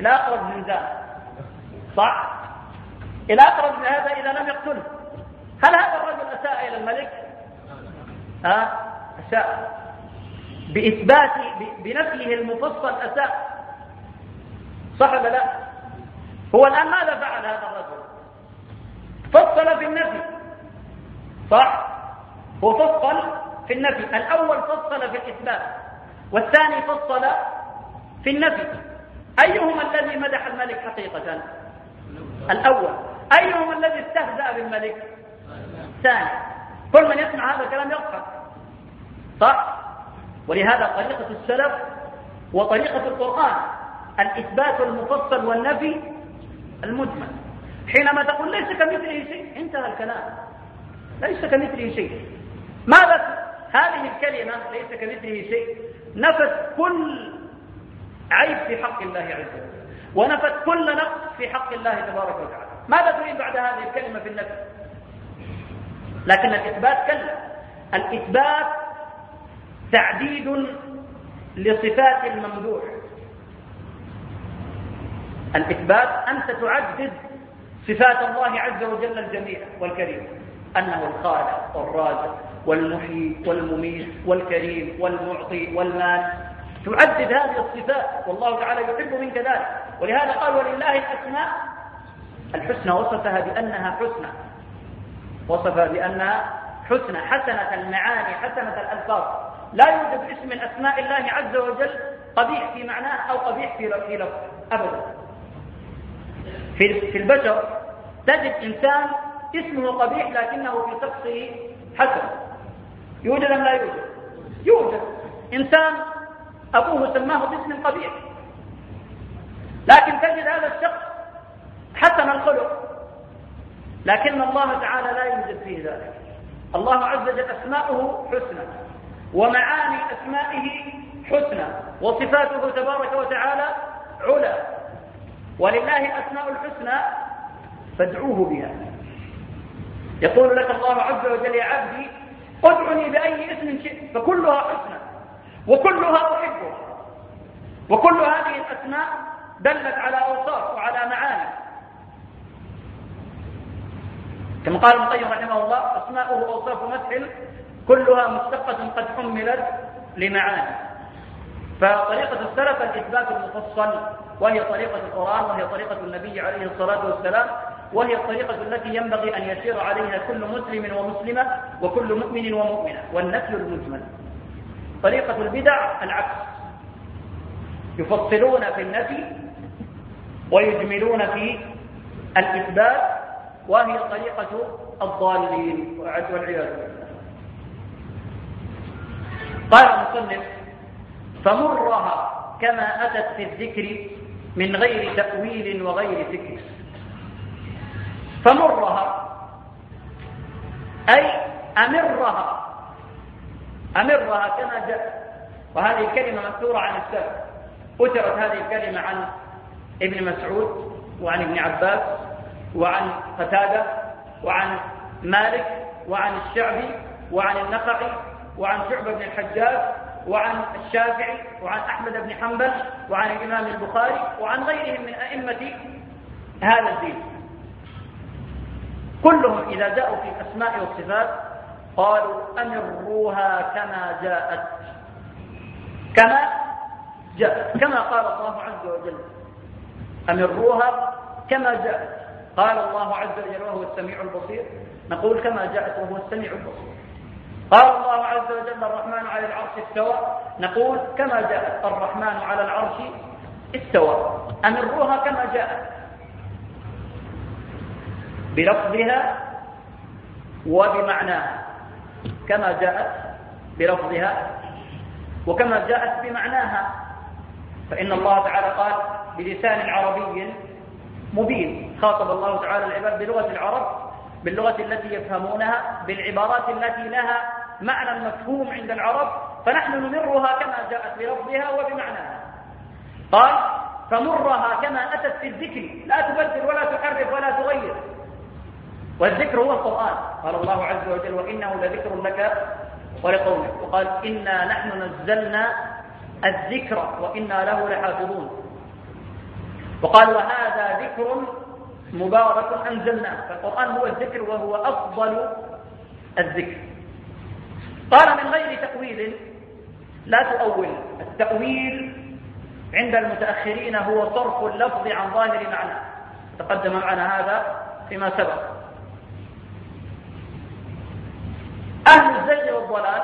إلى أقرب زنزان صح؟ إلى أقرب من هذا إذا لم يقتله هل هذا الرجل أساء إلى الملك؟ ها؟ أساء. بإثبات بنفيه المفصل أساء. صح ولا لا؟ هو الآن ماذا فعل هذا الرجل؟ فصل في النفي صح؟ هو فصل في النفي. الأول فصل في الإثبات والثاني فصل في النفي. أيهما الذي مدح الملك حقيقة؟ الأول. أيهما الذي استهزأ بالملك؟ الثاني. كل من يسمع هذا الكلام يضحك صح؟ ولهذا طريقة السلف وطريقة القرآن الإثبات المفصل والنفي المجمل. حينما تقول ليس كمثله شيء انتهى الكلام. ليس كمثله شيء. ماذا؟ هذه الكلمة ليس كمثله شيء. نفت كل عيب في حق الله عز وجل. ونفت كل نقص في حق الله تبارك وتعالى. ماذا تريد بعد هذه الكلمة في النفي لكن الإثبات كلا. الإثبات تعديد لصفات الممدوح. الإثبات أنت تعدد صفات الله عز وجل الجميع والكريم. أنه الخالق والرازق والمحيي والمميت والكريم والمعطي والمال تعدد هذه الصفات والله تعالى يحب منك ذلك. ولهذا قال ولله الأسماء الحسنى وصفها بأنها حسنى. وصفها بأنها حسنى حسنة المعاني حسنة الألفاظ. لا يوجد اسم من أسماء الله عز وجل قبيح في معناه أو قبيح في لفظ أبدا. في البشر تجد إنسان اسمه قبيح لكنه في شخصه حسن. يوجد أم لا يوجد؟ يوجد. إنسان أبوه سماه باسم قبيح. لكن تجد هذا الشخص حسن الخلق. لكن الله تعالى لا يوجد فيه ذلك. الله عز وجل أسماؤه حسنى ومعاني أسمائه حسنى وصفاته تبارك وتعالى علا. ولله أسماء الحسنى فادعوه بها. يقول لك الله عز وجل يا عبدي ادعني بأي اسم شئت فكلها حسنى وكلها أحبها وكل هذه الأسماء دلت على أوصاف وعلى معاني. كما قال ابن القيم رحمه الله أسماؤه أوصاف مسح كلها مشتقة قد حملت لمعاني. فطريقة السلف الإثبات المفصل وهي طريقة القرآن وهي طريقة النبي عليه الصلاة والسلام وهي الطريقة التي ينبغي أن يسير عليها كل مسلم ومسلمة وكل مؤمن ومؤمنة والنفي المجمل. طريقة البدع العكس. يفصلون في النفي ويجملون في الإثبات وهي طريقة الضالين والعياذ بالله. قال المصنف فمرها كما أتت في الذكر من غير تأويل وغير فكر فمرها. أي أمرها. أمرها كما جاء. وهذه الكلمة مكتورة عن السلف. أترت هذه الكلمة عن ابن مسعود وعن ابن عباس وعن قتادة وعن مالك وعن الشعبي وعن النخعي وعن شعبة بن الحجاج وعن الشافعي وعن أحمد بن حنبل وعن الإمام البخاري وعن غيرهم من أئمة هذا الدين. كلهم إذا جاءوا في الأسماء والصفات قالوا أمروها كما جاءت. كما جاءت. كما قال الله عز وجل أمروها كما جاءت. قال الله عز وجل وهو السميع البصير. نقول كما جاءت وهو السميع البصير. قال الله عز وجل الرحمن على العرش استوى. نقول كما جاءت. الرحمن على العرش استوى. أمروها كما جاءت. بلفظها وبمعناها. كما جاءت بلفظها وكما جاءت بمعناها. فإن الله تعالى قال بلسان عربي مبين. خاطب الله تعالى العباد بلغة العرب باللغة التي يفهمونها بالعبارات التي لها معنى مفهوم عند العرب. فنحن نمرها كما جاءت بلفظها وبمعناها. قال فمرها كما أتت في الذكر. لا تبدل ولا تحرف ولا تغير. والذكر هو القرآن. قال الله عز وجل وإنه لذكر لك ولقومك. وقال إنا نحن نزلنا الذكر وإنا له لحافظون. وقال وهذا ذكر مبارك أنزلناه. فالقرآن هو الذكر وهو أفضل الذكر. قال من غير تأويل لا تؤول. التأويل عند المتأخرين هو صرف اللفظ عن ظاهر معنى تقدم معنا هذا فيما سبق. أهل الزي والضلال.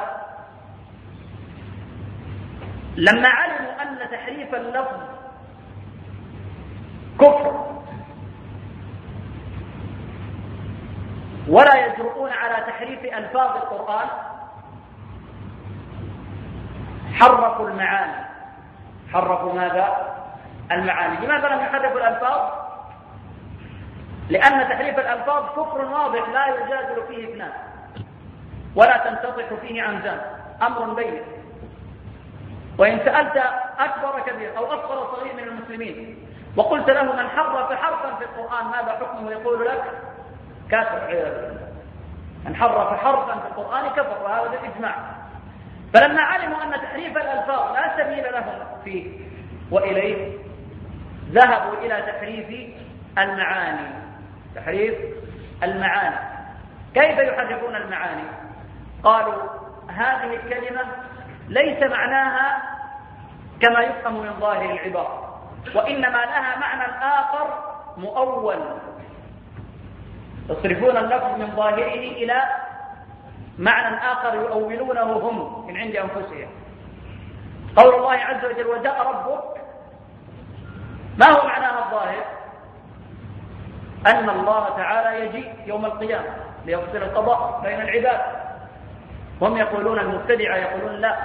لما علموا أن تحريف اللفظ كفر ولا يجرؤون على تحريف ألفاظ القرآن حرفوا المعاني. حرفوا ماذا؟ المعاني. لماذا لم يحرفوا الألفاظ؟ لأن تحريف الألفاظ كفر واضح لا يجادل فيه إثنان. ولا تنتطح فيه عنزان أمر بين. وإن سألت أكبر كبير أو أصغر صغير من المسلمين وقلت له من حرف حرفا في القرآن ماذا حكمه؟ يقول لك كافر عياذ من حرف حرفا في القرآن كفر وهذا بالإجماع فلما علموا أن تحريف الألفاظ لا سبيل لهم فيه وإليه ذهبوا إلى تحريف المعاني. تحريف المعاني. كيف يحرفون المعاني؟ قالوا هذه الكلمة ليس معناها كما يفهم من ظاهر العبارة وإنما لها معنى آخر مؤول. يصرفون اللفظ من ظاهره إلى معنى آخر يؤولونه هم من عند أنفسهم. قول الله عز وجل وجاء ربك. ما هو معناها الظاهر؟ أن الله تعالى يجيء يوم القيامة ليفصل القضاء بين العباد. هم يقولون المبتدعة يقولون لا.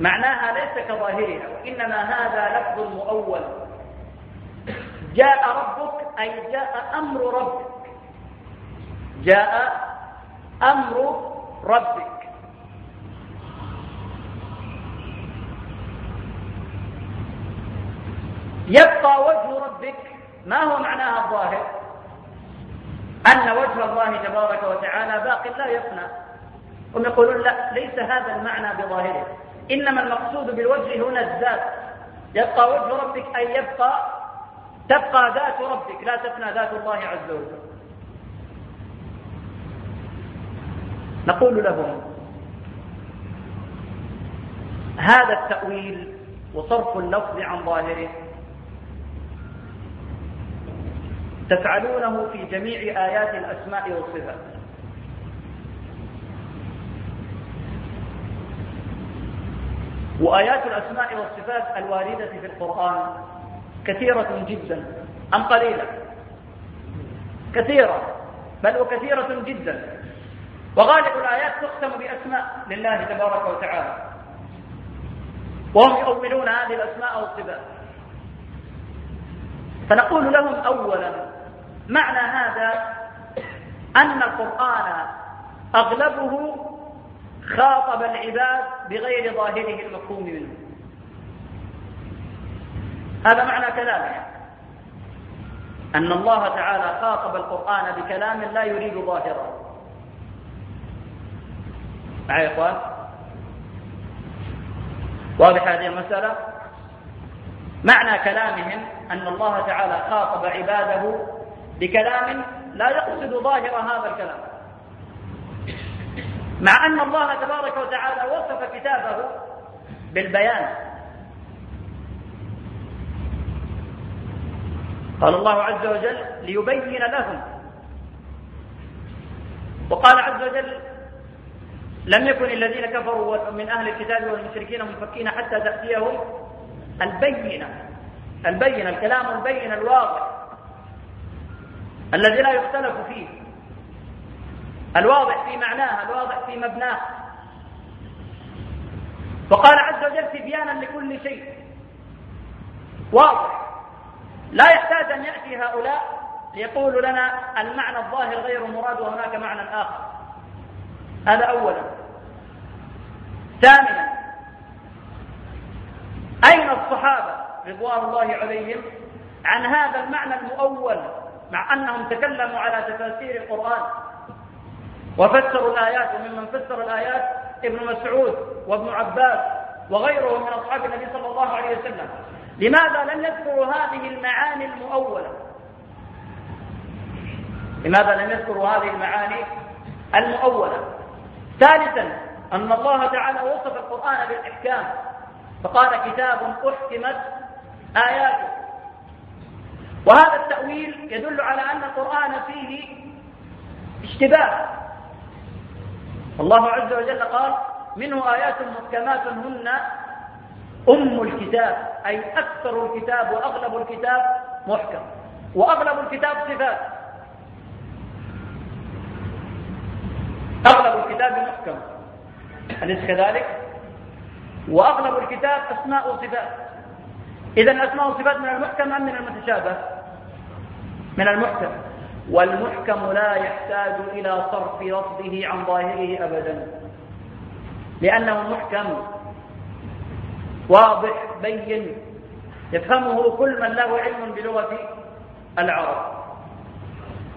معناها ليس كظاهرها وإنما هذا لفظ مؤول. جاء ربك أي جاء أمر ربك. جاء أمر ربك. يبقى وجه ربك ما هو معناها الظاهر؟ أن وجه الله تبارك وتعالى باق لا يفنى. هم يقولون لا ليس هذا المعنى بظاهره. إنما المقصود بالوجه هنا الذات. يبقى وجه ربك أي يبقى تبقى ذات ربك لا تفنى ذات الله عز وجل. نقول لهم هذا التأويل وصرف اللفظ عن ظاهره تفعلونه في جميع آيات الأسماء والصفات. وآيات الأسماء والصفات الواردة في القرآن كثيرة جدا أم قليلة؟ كثيرة بل وكثيرة جدا. وغالب الآيات تختم بأسماء لله تبارك وتعالى. وهم يؤولون هذه الأسماء والصفات. فنقول لهم أولا معنى هذا أن القرآن أغلبه خاطب العباد بغير ظاهره المفهوم منه. هذا معنى كلامه. أن الله تعالى خاطب القرآن بكلام لا يريد ظاهره. معي إخوان؟ واضح هذه المسألة؟ معنى كلامهم أن الله تعالى خاطب عباده بكلام لا يقصد ظاهر هذا الكلام. مع أن الله تبارك وتعالى وصف كتابه بالبيان. قال الله عز وجل ليبين لهم. وقال عز وجل لم يكن الذين كفروا من أهل الكتاب والمشركين منفكين حتى تأتيهم البينة. البينة الكلام البين الواضح الذي لا يختلف فيه. الواضح في معناه الواضح في مبناه وقال عز وجل تبيانا لكل شيء. واضح. لا يحتاج أن يأتي هؤلاء ليقولوا لنا المعنى الظاهر غير مراد وهناك معنى آخر. هذا أولا. ثانيا أين الصحابة رضوان الله عليهم عن هذا المعنى المؤول مع أنهم تكلموا على تفاسير القرآن؟ وفسروا الآيات وممن فسر الآيات ابن مسعود وابن عباس وغيره من أصحاب النبي صلى الله عليه وسلم. لماذا لم يذكروا هذه المعاني المؤولة؟ لماذا لم يذكروا هذه المعاني المؤولة؟ ثالثا أن الله تعالى وصف القرآن بالإحكام. فقال كتاب أحكمت آياته. وهذا التأويل يدل على أن القرآن فيه اشتباه. الله عز وجل قال منه آيات محكمات هن أم الكتاب أي أكثر الكتاب وأغلب الكتاب محكم. وأغلب الكتاب صفات. أغلب الكتاب محكم. أليس كذلك؟ وأغلب الكتاب أسماء وصفات. إذا أسماء وصفات من المحكم أم من المتشابه؟ من المحكم. والمحكم لا يحتاج إلى صرف لفظه عن ظاهره أبدا. لأنه محكم. واضح بين. يفهمه كل من له علم بلغة العرب.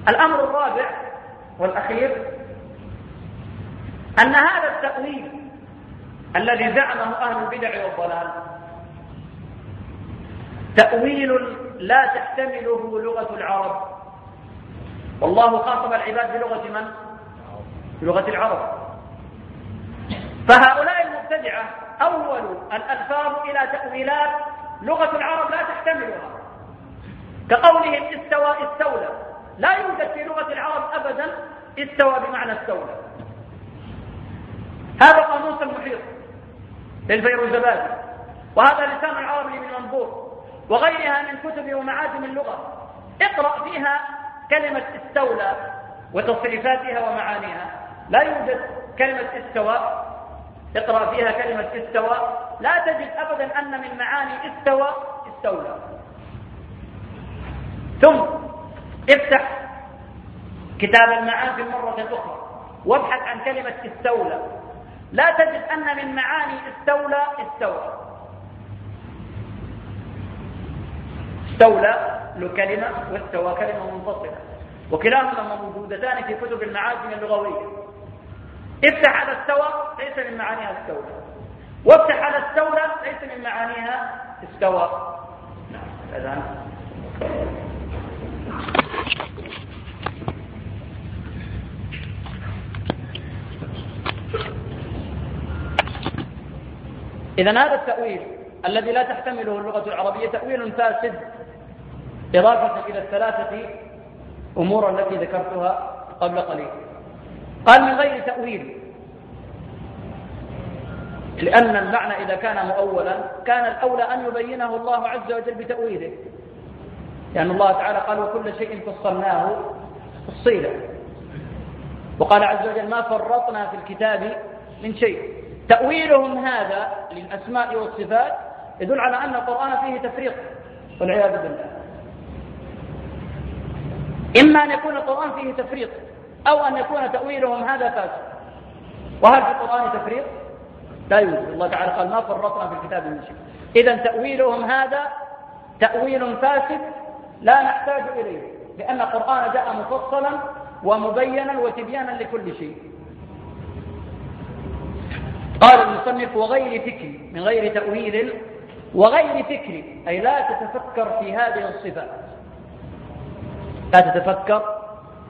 الأمر الرابع والأخير أن هذا التأويل الذي زعمه أهل البدع والضلال تأويل لا تحتمله لغة العرب. والله خاطب العباد بلغة من؟ بلغة العرب. فهؤلاء المبتدعة أول الألفاظ إلى تأويلات لغة العرب لا تحتملها. كقولهم استوى استولى. لا يوجد في لغة العرب أبدا استوى بمعنى استولى. هذا قاموس المحيط للفيروزبادي وهذا لسان العرب من منظور. وغيرها من كتب ومعاجم اللغة. اقرأ فيها كلمة استولى وتصريفاتها ومعانيها. لا يوجد كلمة استوى. اقرأ فيها كلمة استوى. لا تجد أبدا أن من معاني استوى استولى. ثم افتح كتاب المعاني مرة أخرى. وابحث عن كلمة استولى. لا تجد أن من معاني استولى استوى. استولى. له كلمة واستوى كلمة منفصلة. وكلاهما موجودتان في كتب المعاجم اللغوية. افتح على استوى ليس من معانيها استولى وافتح على استولى ليس من معانيها استوى. نعم إذا هذا التأويل الذي لا تحتمله اللغة العربية تأويل فاسد. إضافة إلى الثلاثة أمور التي ذكرتها قبل قليل. قال من غير تأويل لأن المعنى إذا كان مؤولا كان الأولى أن يبينه الله عز وجل بتأويله. لأن الله تعالى قال وكل شيء فصلناه تفصيلا وقال عز وجل ما فرطنا في الكتاب من شيء تأويلهم هذا للأسماء والصفات يدل على أن القرآن فيه تفريط والعياذ بالله. إما أن يكون القرآن فيه تفريط أو أن يكون تأويلهم هذا فاسد. وهل في القرآن تفريط؟ لا يوجد. الله تعالى قال ما فرطنا في الكتاب من شيء. إذا تأويلهم هذا تأويل فاسد لا نحتاج إليه لأن القرآن جاء مفصلا ومبينا وتبيانا لكل شيء. قال المصنف وغير فكر من غير تأويل وغير فكر أي لا تتفكر في هذه الصفات لا تتفكر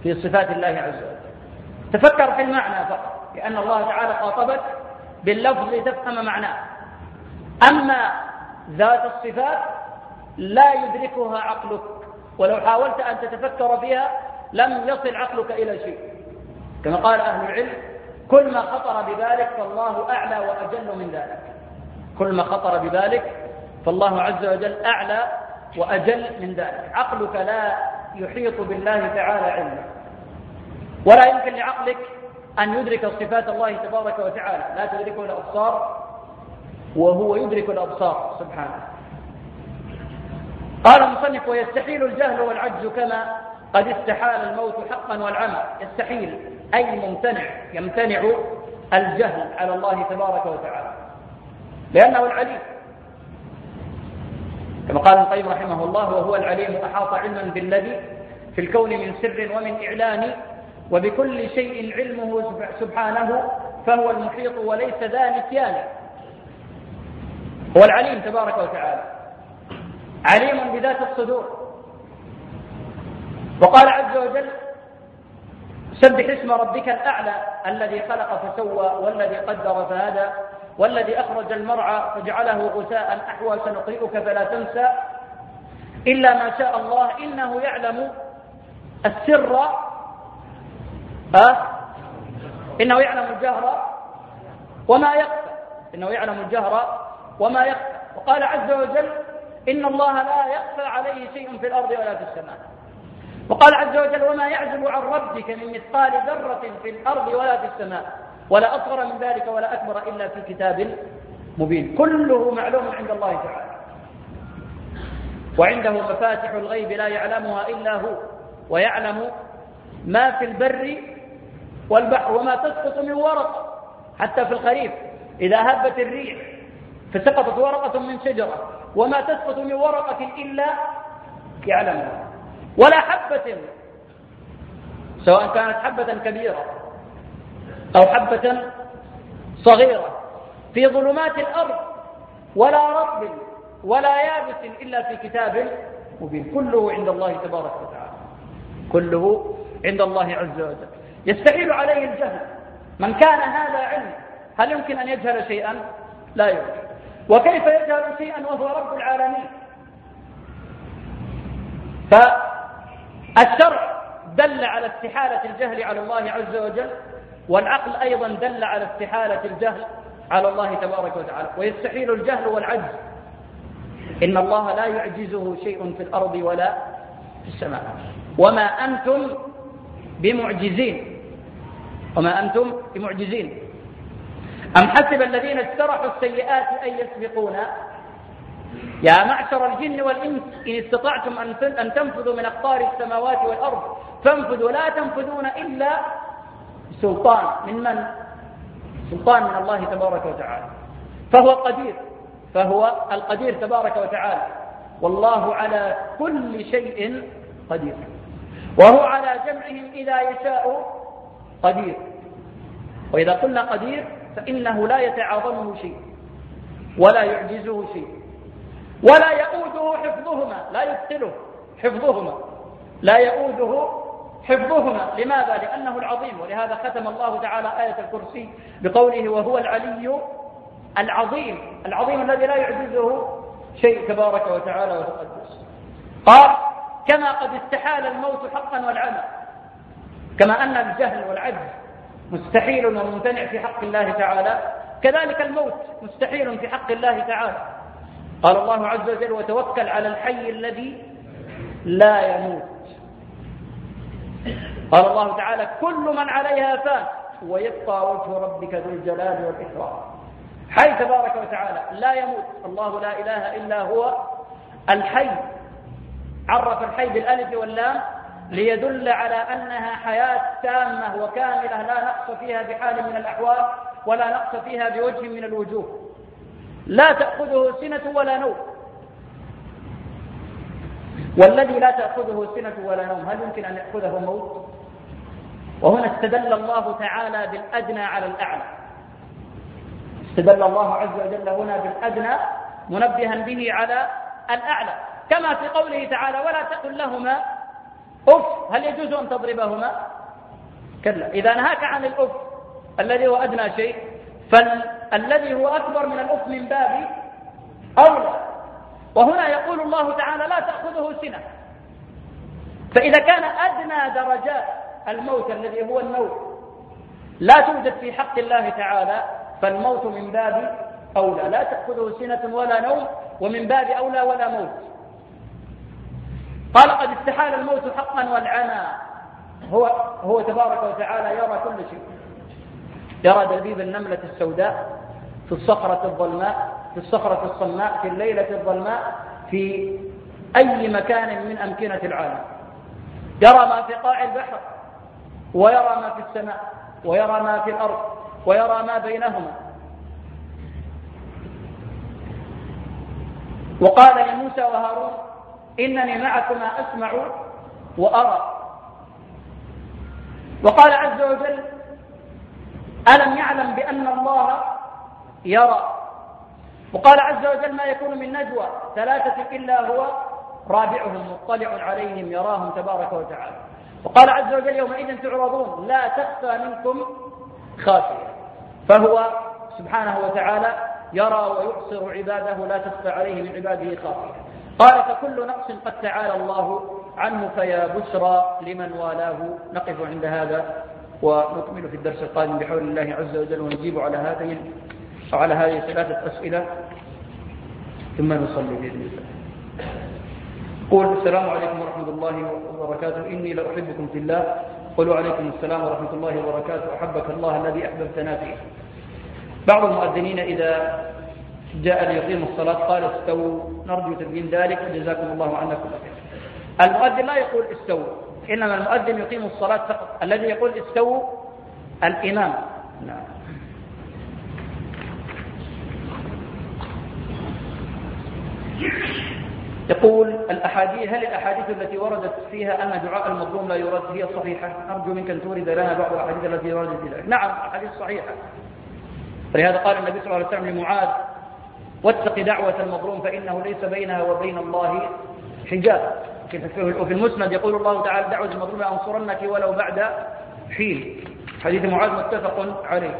في صفات الله عز وجل. تفكر في المعنى فقط لأن الله تعالى خاطبك باللفظ لتفهم معناه. أما ذات الصفات لا يدركها عقلك ولو حاولت أن تتفكر فيها لم يصل عقلك إلى شيء. كما قال أهل العلم كل ما خطر ببالك فالله أعلى وأجل من ذلك. كل ما خطر ببالك فالله عز وجل أعلى وأجل من ذلك. عقلك لا يحيط بالله تعالى علما ولا يمكن لعقلك أن يدرك صفات الله تبارك وتعالى. لا تدركه الأبصار وهو يدرك الأبصار سبحانه. قال المصنف ويستحيل الجهل والعجز كما قد استحال الموت حقا والعمى. يستحيل. أي ممتنع يمتنع الجهل على الله تبارك وتعالى. لأنه العليم. كما قال ابن القيم رحمه الله وهو العليم أحاط علما بالذي في الكون من سر ومن إعلان وبكل شيء علمه سبحانه فهو المحيط وليس ذا نسيان. هو العليم تبارك وتعالى. عليم بذات الصدور. وقال عز وجل سبح اسم ربك الأعلى الذي خلق فسوى والذي قدر فهدى. والذي أخرج المرعى فجعله غثاء أحوى سنقرئك فلا تنسى إلا ما شاء الله إنه يعلم السر أه؟ إنه يعلم الجهر وما يخفى إنه يعلم الجهر وما يخفى. وقال عز وجل إن الله لا يخفى عليه شيء في الأرض ولا في السماء. وقال عز وجل وما يعزب عن ربك من مثقال ذرة في الأرض ولا في السماء. ولا أصغر من ذلك ولا أكبر إلا في كتاب مبين. كله معلوم عند الله تعالى. وعنده مفاتح الغيب لا يعلمها إلا هو ويعلم ما في البر والبحر وما تسقط من ورقة حتى في الخريف. إذا هبت الريح فسقطت ورقة من شجرة وما تسقط من ورقة إلا يعلمها. ولا حبة سواء كانت حبة كبيرة أو حبة صغيرة في ظلمات الأرض ولا رطب ولا يابس إلا في كتاب مبين. كله عند الله تبارك وتعالى. كله عند الله عز وجل. يستحيل عليه الجهل. من كان هذا علم هل يمكن أن يجهل شيئا؟ لا يمكن. وكيف يجهل شيئا وهو رب العالمين؟ فالشرع دل على استحالة الجهل على الله عز وجل. والعقل أيضا دل على استحالة الجهل على الله تبارك وتعالى ويستحيل الجهل والعجز. إن الله لا يعجزه شيء في الأرض ولا في السماء. وما أنتم بمعجزين. وما أنتم بمعجزين. أم حسب الذين اجترحوا السيئات أن يسبقونا؟ يا معشر الجن والإنس إن استطعتم أن تنفذوا من أقطار السماوات والأرض فانفذوا لا تنفذون إلا سلطان من من؟ سلطان من الله تبارك وتعالى. فهو قدير فهو القدير تبارك وتعالى. والله على كل شيء قدير. وهو على جمعهم إذا يشاء قدير. وإذا قلنا قدير فإنه لا يتعاظمه شيء ولا يعجزه شيء ولا يؤوده حفظهما لا يثقله حفظهما لا يؤوده حفظهما. لماذا؟ لأنه العظيم ولهذا ختم الله تعالى آية الكرسي بقوله وهو العلي العظيم. العظيم الذي لا يعجزه شيء تبارك وتعالى وتقدس. قال كما قد استحال الموت حقا والعمى كما أن الجهل والعجز مستحيل وممتنع في حق الله تعالى كذلك الموت مستحيل في حق الله تعالى. قال الله عز وجل وتوكل على الحي الذي لا يموت. قال الله تعالى كل من عليها فان ويبقى وجه ربك ذو الجلال والإكرام. حي تبارك وتعالى لا يموت. الله لا إله إلا هو الحي. عرف الحي بالألف واللام ليدل على أنها حياة تامة وكاملة لا نقص فيها بحال من الأحوال ولا نقص فيها بوجه من الوجوه. لا تأخذه سنة ولا نوم. والذي لا تأخذه سنة ولا نوم هل يمكن أن يأخذه موت وهنا استدل الله تعالى بالأدنى على الأعلى. استدل الله عز وجل هنا بالأدنى منبها به على الأعلى. كما في قوله تعالى ولا تقل لهما أف هل يجوز أن تضربهما؟ كلا. إذا نهاك عن الأف الذي هو أدنى شيء فالذي هو أكبر من الأف من باب أولى. وهنا يقول الله تعالى لا تأخذه سنة. فإذا كان أدنى درجات الموت الذي هو النوم لا توجد في حق الله تعالى فالموت من باب أولى. لا تأخذه سنة ولا نوم ومن باب أولى ولا موت. قال قد استحال الموت حقا والعمى هو هو تبارك وتعالى يرى كل شيء. يرى دبيب النملة السوداء في الصخرة الظلماء. في الصخرة الصماء في الليلة الظلماء في أي مكان من أمكنة العالم. يرى ما في قاع البحر ويرى ما في السماء ويرى ما في الأرض ويرى ما بينهما. وقال لموسى وهارون إنني معكما أسمع وأرى. وقال عز وجل ألم يعلم بأن الله يرى؟ وقال عز وجل ما يكون من نجوى ثلاثة إلا هو رابعهم مطلع عليهم يراهم تبارك وتعالى. وقال عز وجل يومئذ تعرضون لا تخفى منكم خافية. فهو سبحانه وتعالى يرى ويبصر عباده لا تخفى عليه من عباده خافية. قال فكل نقص قد تعالى الله عنه فيا بشرى لمن والاه. نقف عند هذا ونكمل في الدرس القادم بحول الله عز وجل ونجيب على هذه وعلى هذه ثلاثة أسئلة ثم نصلي بإذن الله. قول السلام عليكم ورحمة الله وبركاته. إني لأحبكم في الله. قولوا عليكم السلام ورحمة الله وبركاته. أحبك الله الذي أحببتنا فيه. بعض المؤذنين إذا جاء ليقيم الصلاة قال استووا. نرجو تبيين ذلك. وجزاكم الله عنا كل خير المؤذن لا يقول استووا. إنما المؤذن يقيم الصلاة فقط. الذي يقول استووا الإمام. نعم. يقول الأحاديث هل الأحاديث التي وردت فيها أن دعاء المظلوم لا يرد هي صحيحة؟ أرجو منك أن تورد لنا بعض الأحاديث التي وردت في ذلك نعم أحاديث صحيحة. ولهذا قال النبي صلى الله عليه وسلم لمعاذ واتق دعوة المظلوم فإنه ليس بينها وبين الله حجاب. وفي المسند؟ يقول الله تعالى دعوة المظلوم أنصرنك ولو بعد حين. حديث معاذ متفق عليه.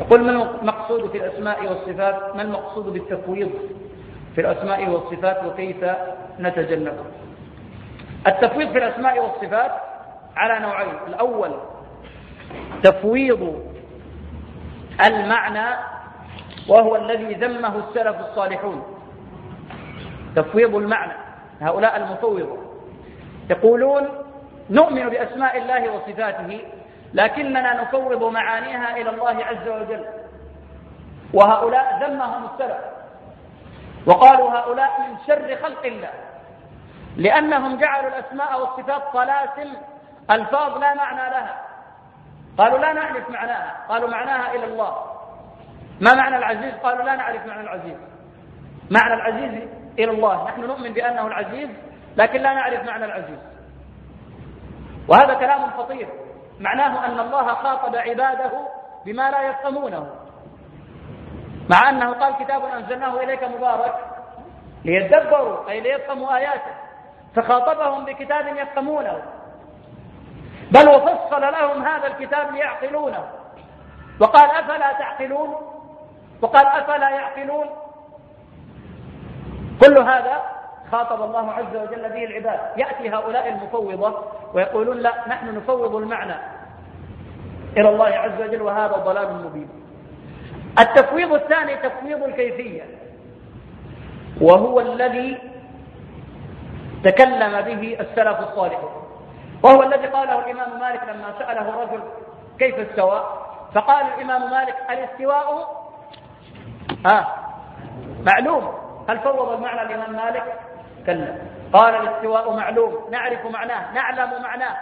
يقول ما المقصود في الأسماء والصفات؟ ما المقصود بالتفويض في الأسماء والصفات وكيف نتجنبه التفويض في الأسماء والصفات على نوعين. الأول تفويض المعنى وهو الذي ذمه السلف الصالحون. تفويض المعنى. هؤلاء المفوضة. يقولون نؤمن بأسماء الله وصفاته لكننا نفوض معانيها إلى الله عز وجل. وهؤلاء ذمهم السلف. وقالوا هؤلاء من شر خلق الله. لأنهم جعلوا الأسماء والصفات طلاسم ألفاظ لا معنى لها. قالوا لا نعرف معناها. قالوا معناها إلى الله. ما معنى العزيز؟ قالوا لا نعرف معنى العزيز. معنى العزيز إلى الله. نحن نؤمن بأنه العزيز لكن لا نعرف معنى العزيز. وهذا كلام خطير. معناه أن الله خاطب عباده بما لا يفهمونه. مع أنه قال كتاب أنزلناه إليك مبارك ليدبروا أي ليفهموا آياته. فخاطبهم بكتاب يفهمونه. بل وفصل لهم هذا الكتاب ليعقلونه. وقال أفلا تعقلون؟ وقال أفلا يعقلون؟ كل هذا خاطب الله عز وجل به العباد. يأتي هؤلاء المفوضة ويقولون لا نحن نفوض المعنى إلى الله عز وجل وهذا ضلال مبين. التفويض الثاني تفويض الكيفية وهو الذي تكلم به السلف الصالح. وهو الذي قاله الإمام مالك لما سأله رجل كيف استوى؟ فقال الإمام مالك الاستواء آه معلوم. هل فوض المعنى الإمام مالك؟ كلا قال الاستواء معلوم. نعرف معناه. نعلم معناه.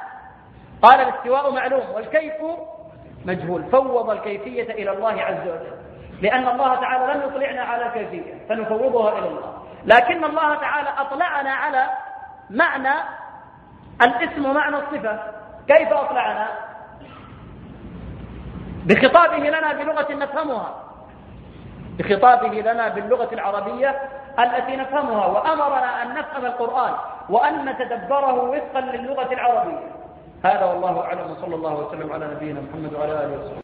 قال الاستواء معلوم. والكيف مجهول. فوض الكيفية إلى الله عز وجل. لأن الله تعالى لم يطلعنا على الكيفية. فنفوضها إلى الله. لكن الله تعالى أطلعنا على معنى الاسم معنى الصفة. كيف أطلعنا؟ بخطابه لنا بلغة نفهمها. بخطابه لنا باللغة العربية التي نفهمها وأمرنا أن نفهم القرآن وأن نتدبره وفقا للغة العربية. هذا والله أعلم وصلى الله وسلم على نبينا محمد وعلى آله وصحبه.